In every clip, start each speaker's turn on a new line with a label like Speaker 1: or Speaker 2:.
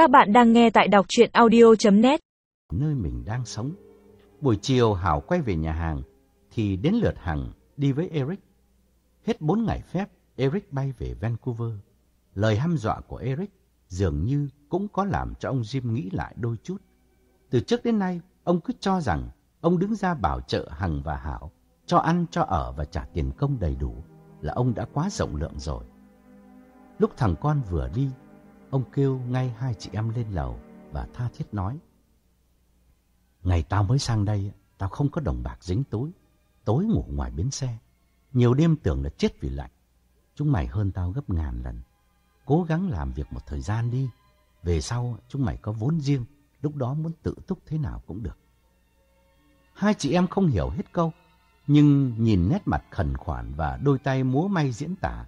Speaker 1: Các bạn đang nghe tại đọc chuyện audio.net
Speaker 2: Nơi mình đang sống. Buổi chiều Hảo quay về nhà hàng, thì đến lượt Hằng đi với Eric. Hết bốn ngày phép, Eric bay về Vancouver. Lời hăm dọa của Eric dường như cũng có làm cho ông Jim nghĩ lại đôi chút. Từ trước đến nay, ông cứ cho rằng ông đứng ra bảo trợ Hằng và Hảo, cho ăn, cho ở và trả tiền công đầy đủ là ông đã quá rộng lượng rồi. Lúc thằng con vừa đi, ông kêu ngay hai chị em lên lầu và tha thiết nói. Ngày tao mới sang đây, tao không có đồng bạc dính túi, tối ngủ ngoài bến xe. Nhiều đêm tưởng là chết vì lạnh. Chúng mày hơn tao gấp ngàn lần. Cố gắng làm việc một thời gian đi. Về sau chúng mày có vốn riêng, lúc đó muốn tự túc thế nào cũng được. Hai chị em không hiểu hết câu, nhưng nhìn nét mặt khẩn khoản và đôi tay múa may diễn tả.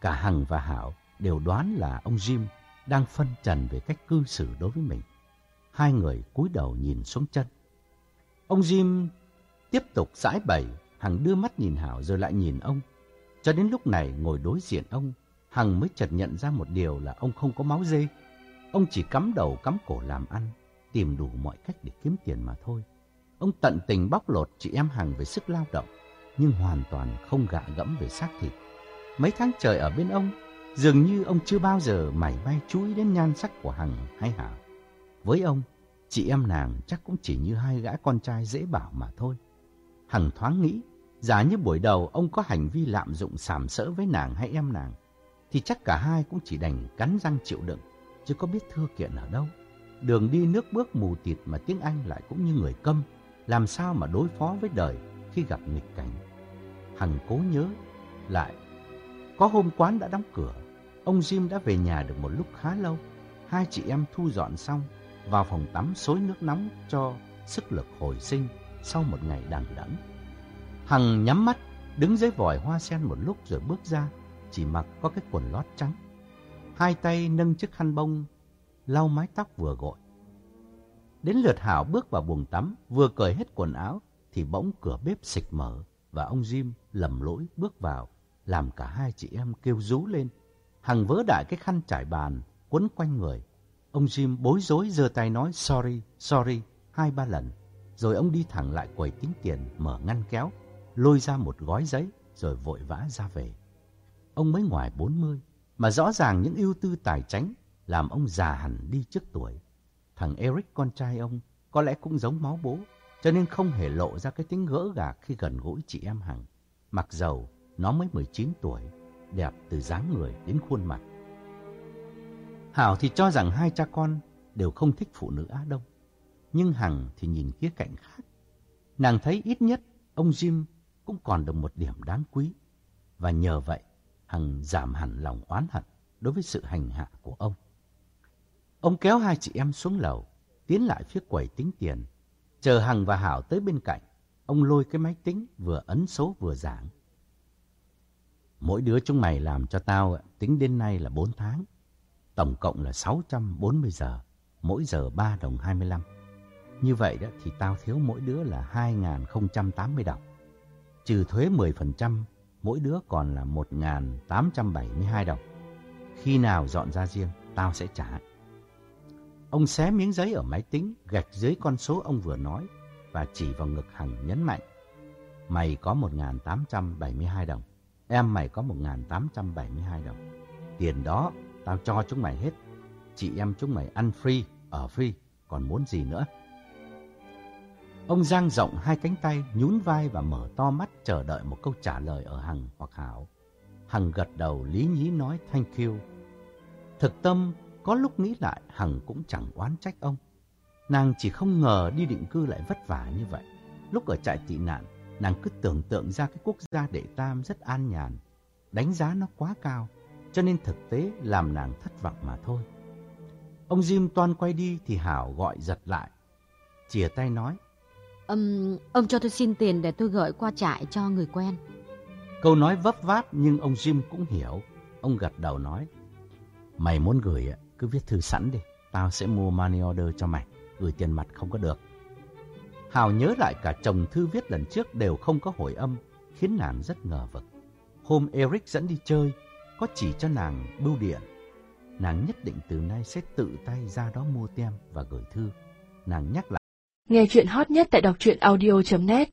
Speaker 2: Cả Hằng và Hảo đều đoán là ông Jim đang phân trần về cách cư xử đối với mình. Hai người cúi đầu nhìn xuống chân. Ông Jim tiếp tục giải bày, Hằng đưa mắt nhìn Hảo rồi lại nhìn ông. Cho đến lúc này ngồi đối diện ông, Hằng mới chợt nhận ra một điều là ông không có máu dê. Ông chỉ cắm đầu cắm cổ làm ăn, tìm đủ mọi cách để kiếm tiền mà thôi. Ông tận tình bóc lột chị em Hằng về sức lao động, nhưng hoàn toàn không gạ gẫm về xác thịt. Mấy tháng trời ở bên ông, dường như ông chưa bao giờ mảy may chú ý đến nhan sắc của Hằng hay Hảo. Với ông, chị em nàng chắc cũng chỉ như hai gã con trai dễ bảo mà thôi. Hằng thoáng nghĩ, giả như buổi đầu ông có hành vi lạm dụng sàm sỡ với nàng hay em nàng, thì chắc cả hai cũng chỉ đành cắn răng chịu đựng, chứ có biết thưa kiện ở đâu. Đường đi nước bước mù tịt mà tiếng Anh lại cũng như người câm, làm sao mà đối phó với đời khi gặp nghịch cảnh. Hằng cố nhớ lại, có hôm quán đã đóng cửa, ông Jim đã về nhà được một lúc khá lâu. Hai chị em thu dọn xong, vào phòng tắm xối nước nóng cho sức lực hồi sinh sau một ngày đằng đẵng. Hằng nhắm mắt, đứng dưới vòi hoa sen một lúc rồi bước ra, chỉ mặc có cái quần lót trắng. Hai tay nâng chiếc khăn bông, lau mái tóc vừa gội. Đến lượt Hảo bước vào buồng tắm, vừa cởi hết quần áo, thì bỗng cửa bếp xịch mở và ông Jim lầm lỗi bước vào, làm cả hai chị em kêu rú lên. Hằng vớ đại cái khăn trải bàn, quấn quanh người. Ông Jim bối rối giơ tay nói sorry, sorry, hai ba lần. Rồi ông đi thẳng lại quầy tính tiền, mở ngăn kéo, lôi ra một gói giấy, rồi vội vã ra về. Ông mới ngoài 40, mà rõ ràng những ưu tư tài chánh làm ông già hẳn đi trước tuổi. Thằng Eric con trai ông có lẽ cũng giống máu bố, cho nên không hề lộ ra cái tính gỡ gạc khi gần gũi chị em Hằng. Mặc dầu nó mới 19 tuổi, đẹp từ dáng người đến khuôn mặt. Hảo thì cho rằng hai cha con đều không thích phụ nữ Á Đông. Nhưng Hằng thì nhìn khía cạnh khác. Nàng thấy ít nhất ông Jim cũng còn được một điểm đáng quý. Và nhờ vậy, Hằng giảm hẳn lòng oán hận đối với sự hành hạ của ông. Ông kéo hai chị em xuống lầu, tiến lại phía quầy tính tiền. Chờ Hằng và Hảo tới bên cạnh, ông lôi cái máy tính vừa ấn số vừa giảng. Mỗi đứa chúng mày làm cho tao tính đến nay là 4 tháng. Tổng cộng là 640 giờ, mỗi giờ 3 đồng 25. Như vậy đó thì tao thiếu mỗi đứa là 2.080 đồng. Trừ thuế 10%, mỗi đứa còn là 1.872 đồng. Khi nào dọn ra riêng, tao sẽ trả. Ông xé miếng giấy ở máy tính, gạch dưới con số ông vừa nói và chỉ vào ngực Hằng nhấn mạnh. Mày có 1.872 đồng, em mày có 1.872 đồng. Tiền đó tao cho chúng mày hết. Chị em chúng mày ăn free, ở free, còn muốn gì nữa? Ông giang rộng hai cánh tay, nhún vai và mở to mắt chờ đợi một câu trả lời ở Hằng hoặc Hảo. Hằng gật đầu lý nhí nói thank you. Thực tâm, có lúc nghĩ lại Hằng cũng chẳng oán trách ông. Nàng chỉ không ngờ đi định cư lại vất vả như vậy. Lúc ở trại tị nạn, nàng cứ tưởng tượng ra cái quốc gia đệ tam rất an nhàn. Đánh giá nó quá cao, cho nên thực tế làm nàng thất vọng mà thôi. Ông Jim toan quay đi thì Hảo gọi giật lại. Chìa tay nói.
Speaker 3: Um, ông cho tôi xin tiền để tôi gửi qua trại cho người quen.
Speaker 2: Câu nói vấp váp nhưng ông Jim cũng hiểu. Ông gật đầu nói. Mày muốn gửi cứ viết thư sẵn đi. Tao sẽ mua money order cho mày. Gửi tiền mặt không có được. Hào nhớ lại cả chồng thư viết lần trước đều không có hồi âm, khiến nàng rất ngờ vực. Hôm Eric dẫn đi chơi, có chỉ cho nàng bưu điện. Nàng nhất định từ nay sẽ tự tay ra đó mua tem và gửi thư. Nàng nhắc lại.
Speaker 1: Nghe chuyện hot nhất tại đọc truyện audio.net